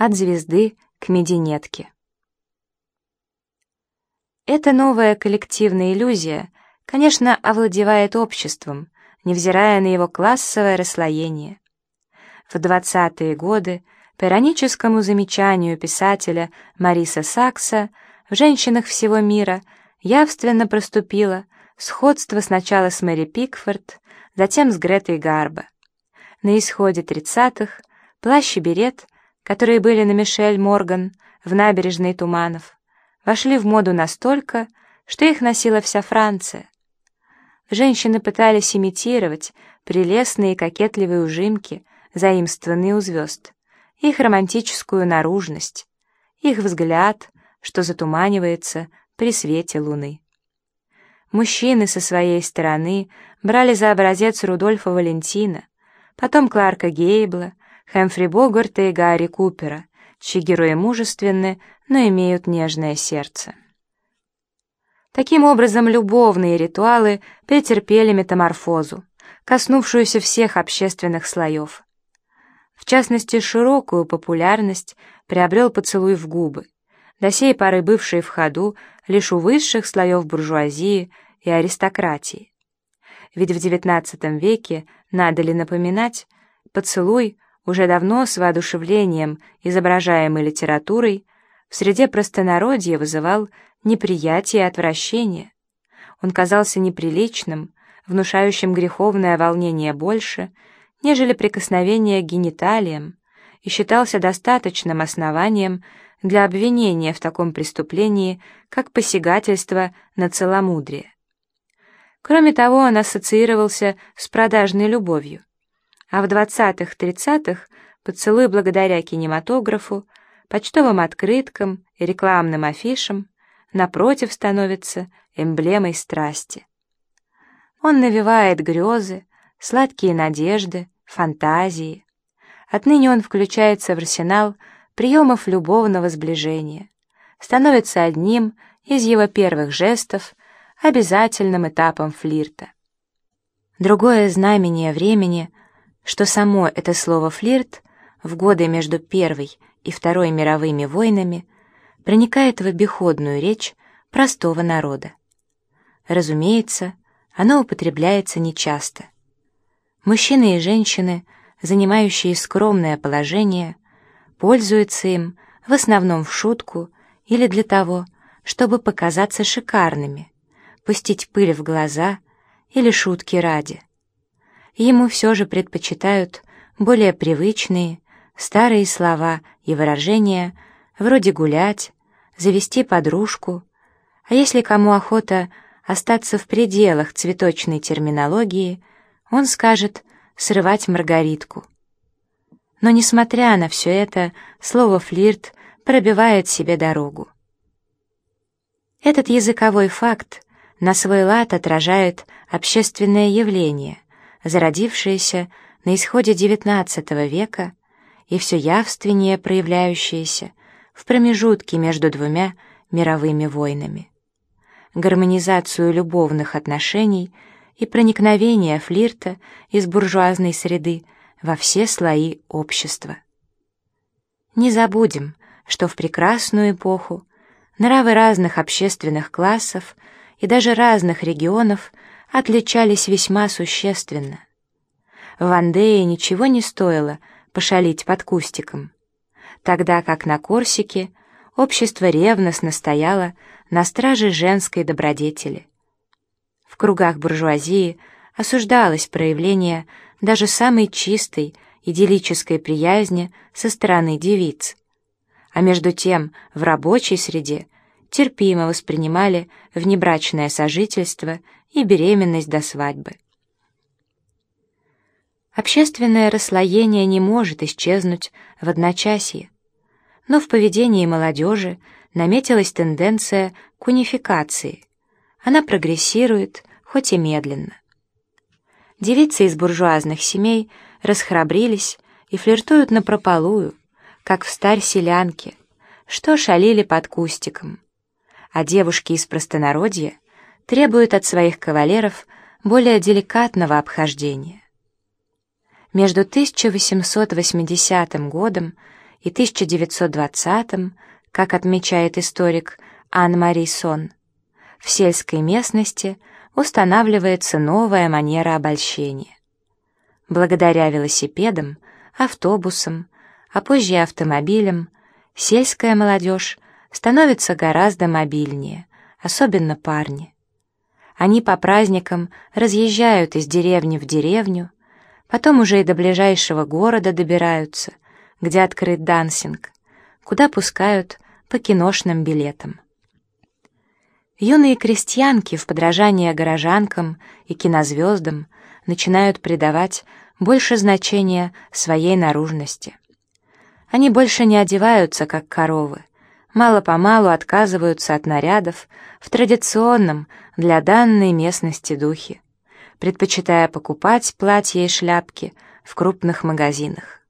от звезды к мединетке. Эта новая коллективная иллюзия, конечно, овладевает обществом, невзирая на его классовое расслоение. В 20-е годы по ироническому замечанию писателя Мариса Сакса в «Женщинах всего мира» явственно проступило сходство сначала с Мэри Пикфорд, затем с Гретой Гарбо. На исходе 30-х плащ и берет, которые были на Мишель Морган в набережной Туманов, вошли в моду настолько, что их носила вся Франция. Женщины пытались имитировать прелестные кокетливые ужимки, заимствованные у звезд, их романтическую наружность, их взгляд, что затуманивается при свете луны. Мужчины со своей стороны брали за образец Рудольфа Валентина, потом Кларка Гейбла, Хэмфри Богарта и Гарри Купера, чьи герои мужественны, но имеют нежное сердце. Таким образом, любовные ритуалы претерпели метаморфозу, коснувшуюся всех общественных слоев. В частности, широкую популярность приобрел поцелуй в губы, до сей поры бывший в ходу лишь у высших слоев буржуазии и аристократии. Ведь в XIX веке, надо ли напоминать, поцелуй, уже давно с воодушевлением изображаемый литературой, в среде простонародья вызывал неприятие и отвращение. Он казался неприличным, внушающим греховное волнение больше, нежели прикосновение к гениталиям, и считался достаточным основанием для обвинения в таком преступлении, как посягательство на целомудрие. Кроме того, он ассоциировался с продажной любовью, а в 20-30-х поцелуй благодаря кинематографу, почтовым открыткам и рекламным афишам напротив становится эмблемой страсти. Он навевает грезы, сладкие надежды, фантазии. Отныне он включается в арсенал приемов любовного сближения, становится одним из его первых жестов, обязательным этапом флирта. Другое знамение времени, что само это слово «флирт» в годы между Первой и Второй мировыми войнами проникает в обиходную речь простого народа. Разумеется, оно употребляется нечасто. Мужчины и женщины, занимающие скромное положение, пользуются им в основном в шутку или для того, чтобы показаться шикарными, пустить пыль в глаза или шутки ради. Ему все же предпочитают более привычные, старые слова и выражения, вроде гулять, завести подружку, а если кому охота остаться в пределах цветочной терминологии, он скажет «срывать маргаритку». Но, несмотря на все это, слово «флирт» пробивает себе дорогу. Этот языковой факт на свой лад отражает общественное явление, зародившееся на исходе XIX века и все явственнее проявляющееся в промежутке между двумя мировыми войнами. Гармонизацию любовных отношений и проникновение флирта из буржуазной среды во все слои общества. Не забудем, что в прекрасную эпоху нравы разных общественных классов и даже разных регионов отличались весьма существенно. В Андее ничего не стоило пошалить под кустиком, тогда как на Корсике общество ревностно стояло на страже женской добродетели. В кругах буржуазии осуждалось проявление даже самой чистой идиллической приязни со стороны девиц. А между тем в рабочей среде терпимо воспринимали внебрачное сожительство и беременность до свадьбы. Общественное расслоение не может исчезнуть в одночасье, но в поведении молодежи наметилась тенденция к унификации. Она прогрессирует, хоть и медленно. Девицы из буржуазных семей расхрабрились и флиртуют напропалую, как в старь селянке, что шалили под кустиком. А девушки из простонародья требуют от своих кавалеров более деликатного обхождения. Между 1880 годом и 1920 как отмечает историк Ан-Мари Сон, в сельской местности устанавливается новая манера обольщения. Благодаря велосипедам, автобусам, а позже автомобилям, сельская молодежь становится гораздо мобильнее, особенно парни. Они по праздникам разъезжают из деревни в деревню, потом уже и до ближайшего города добираются, где открыт дансинг, куда пускают по киношным билетам. Юные крестьянки в подражание горожанкам и кинозвездам начинают придавать больше значения своей наружности. Они больше не одеваются, как коровы, мало-помалу отказываются от нарядов в традиционном для данной местности духе, предпочитая покупать платья и шляпки в крупных магазинах.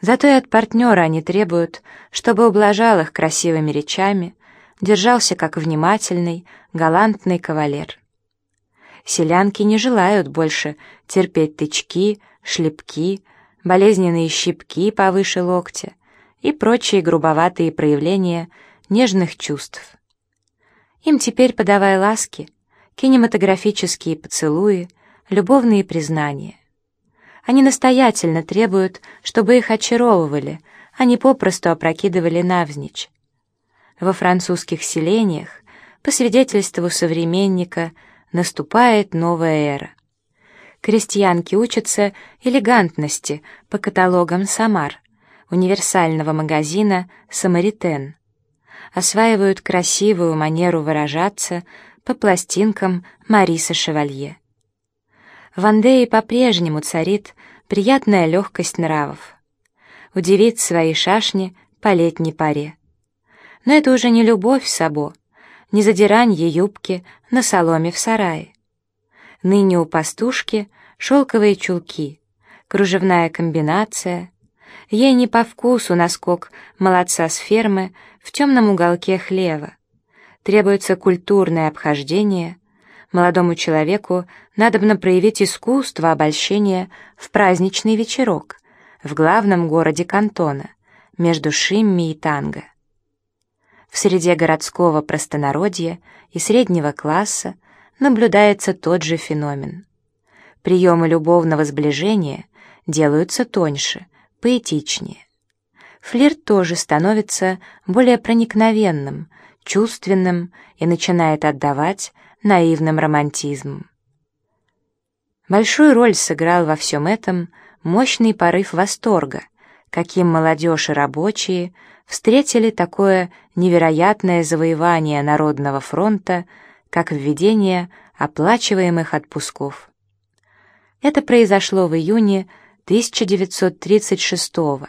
Зато и от партнера они требуют, чтобы ублажал их красивыми речами, держался как внимательный, галантный кавалер. Селянки не желают больше терпеть тычки, шлепки, болезненные щипки повыше локтя, и прочие грубоватые проявления нежных чувств. Им теперь подавай ласки, кинематографические поцелуи, любовные признания. Они настоятельно требуют, чтобы их очаровывали, а не попросту опрокидывали навзничь. Во французских селениях, по свидетельству современника, наступает новая эра. Крестьянки учатся элегантности по каталогам «Самар», универсального магазина «Самаритен». Осваивают красивую манеру выражаться по пластинкам Мариса Шевалье. В Андее по-прежнему царит приятная легкость нравов. Удивит свои шашни по летней паре. Но это уже не любовь сабо, не задиранье юбки на соломе в сарае. Ныне у пастушки шелковые чулки, кружевная комбинация, Ей не по вкусу наскок молодца с фермы в темном уголке хлева. Требуется культурное обхождение. Молодому человеку надобно проявить искусство обольщения в праздничный вечерок в главном городе кантона, между Шимми и Танго. В среде городского простонародья и среднего класса наблюдается тот же феномен. Приемы любовного сближения делаются тоньше, поэтичнее. Флирт тоже становится более проникновенным, чувственным и начинает отдавать наивным романтизмом. Большую роль сыграл во всем этом мощный порыв восторга, каким молодежь и рабочие встретили такое невероятное завоевание Народного фронта, как введение оплачиваемых отпусков. Это произошло в июне 1936 -го.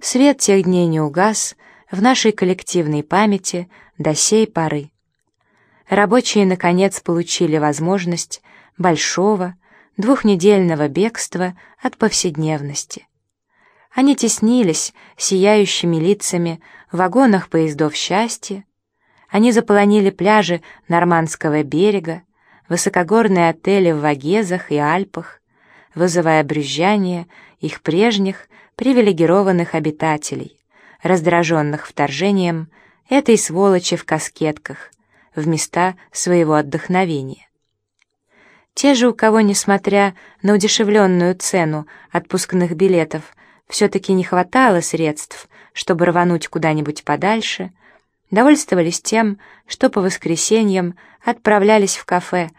Свет тех дней не угас в нашей коллективной памяти до сей поры. Рабочие, наконец, получили возможность большого, двухнедельного бегства от повседневности. Они теснились сияющими лицами в вагонах поездов счастья, они заполонили пляжи Нормандского берега, высокогорные отели в Вагезах и Альпах, вызывая брюзжание их прежних привилегированных обитателей, раздраженных вторжением этой сволочи в каскетках в места своего отдохновения. Те же, у кого, несмотря на удешевленную цену отпускных билетов, все-таки не хватало средств, чтобы рвануть куда-нибудь подальше, довольствовались тем, что по воскресеньям отправлялись в кафе,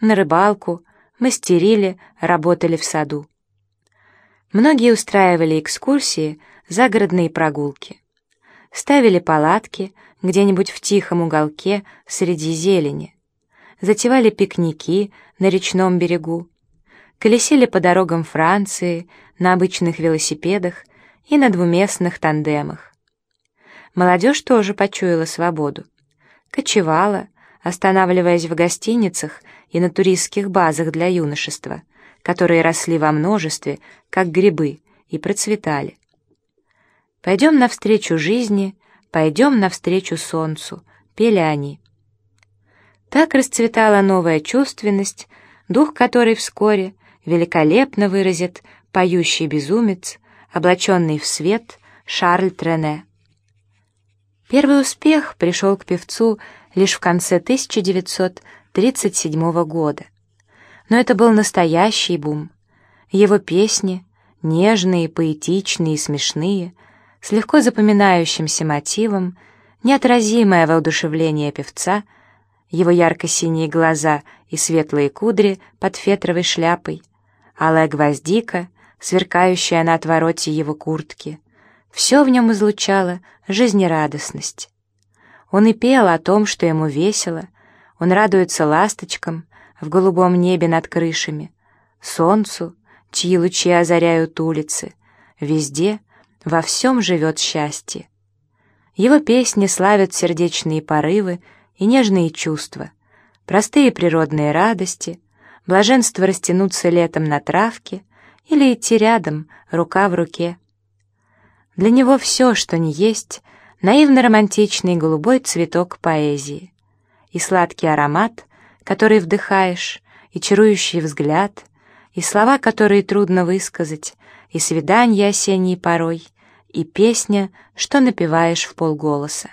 на рыбалку, мастерили, работали в саду. Многие устраивали экскурсии, загородные прогулки. Ставили палатки где-нибудь в тихом уголке среди зелени. Затевали пикники на речном берегу. Колесили по дорогам Франции на обычных велосипедах и на двуместных тандемах. Молодежь тоже почуяла свободу. Кочевала, останавливаясь в гостиницах и на туристских базах для юношества, которые росли во множестве, как грибы, и процветали. «Пойдем навстречу жизни, пойдем навстречу солнцу», — пели они. Так расцветала новая чувственность, дух которой вскоре великолепно выразит поющий безумец, облаченный в свет Шарль Трене. Первый успех пришел к певцу лишь в конце 1937 года. Но это был настоящий бум. Его песни, нежные, поэтичные и смешные, с легко запоминающимся мотивом, неотразимое воодушевление певца, его ярко-синие глаза и светлые кудри под фетровой шляпой, алая гвоздика, сверкающая на отвороте его куртки, все в нем излучало жизнерадостность. Он и пел о том, что ему весело, он радуется ласточкам в голубом небе над крышами, солнцу, чьи лучи озаряют улицы, везде, во всем живет счастье. Его песни славят сердечные порывы и нежные чувства, простые природные радости, блаженство растянуться летом на травке или идти рядом, рука в руке. Для него все, что не есть, наивно-романтичный голубой цветок поэзии, и сладкий аромат, который вдыхаешь, и чарующий взгляд, и слова, которые трудно высказать, и свидания осенней порой, и песня, что напеваешь в полголоса.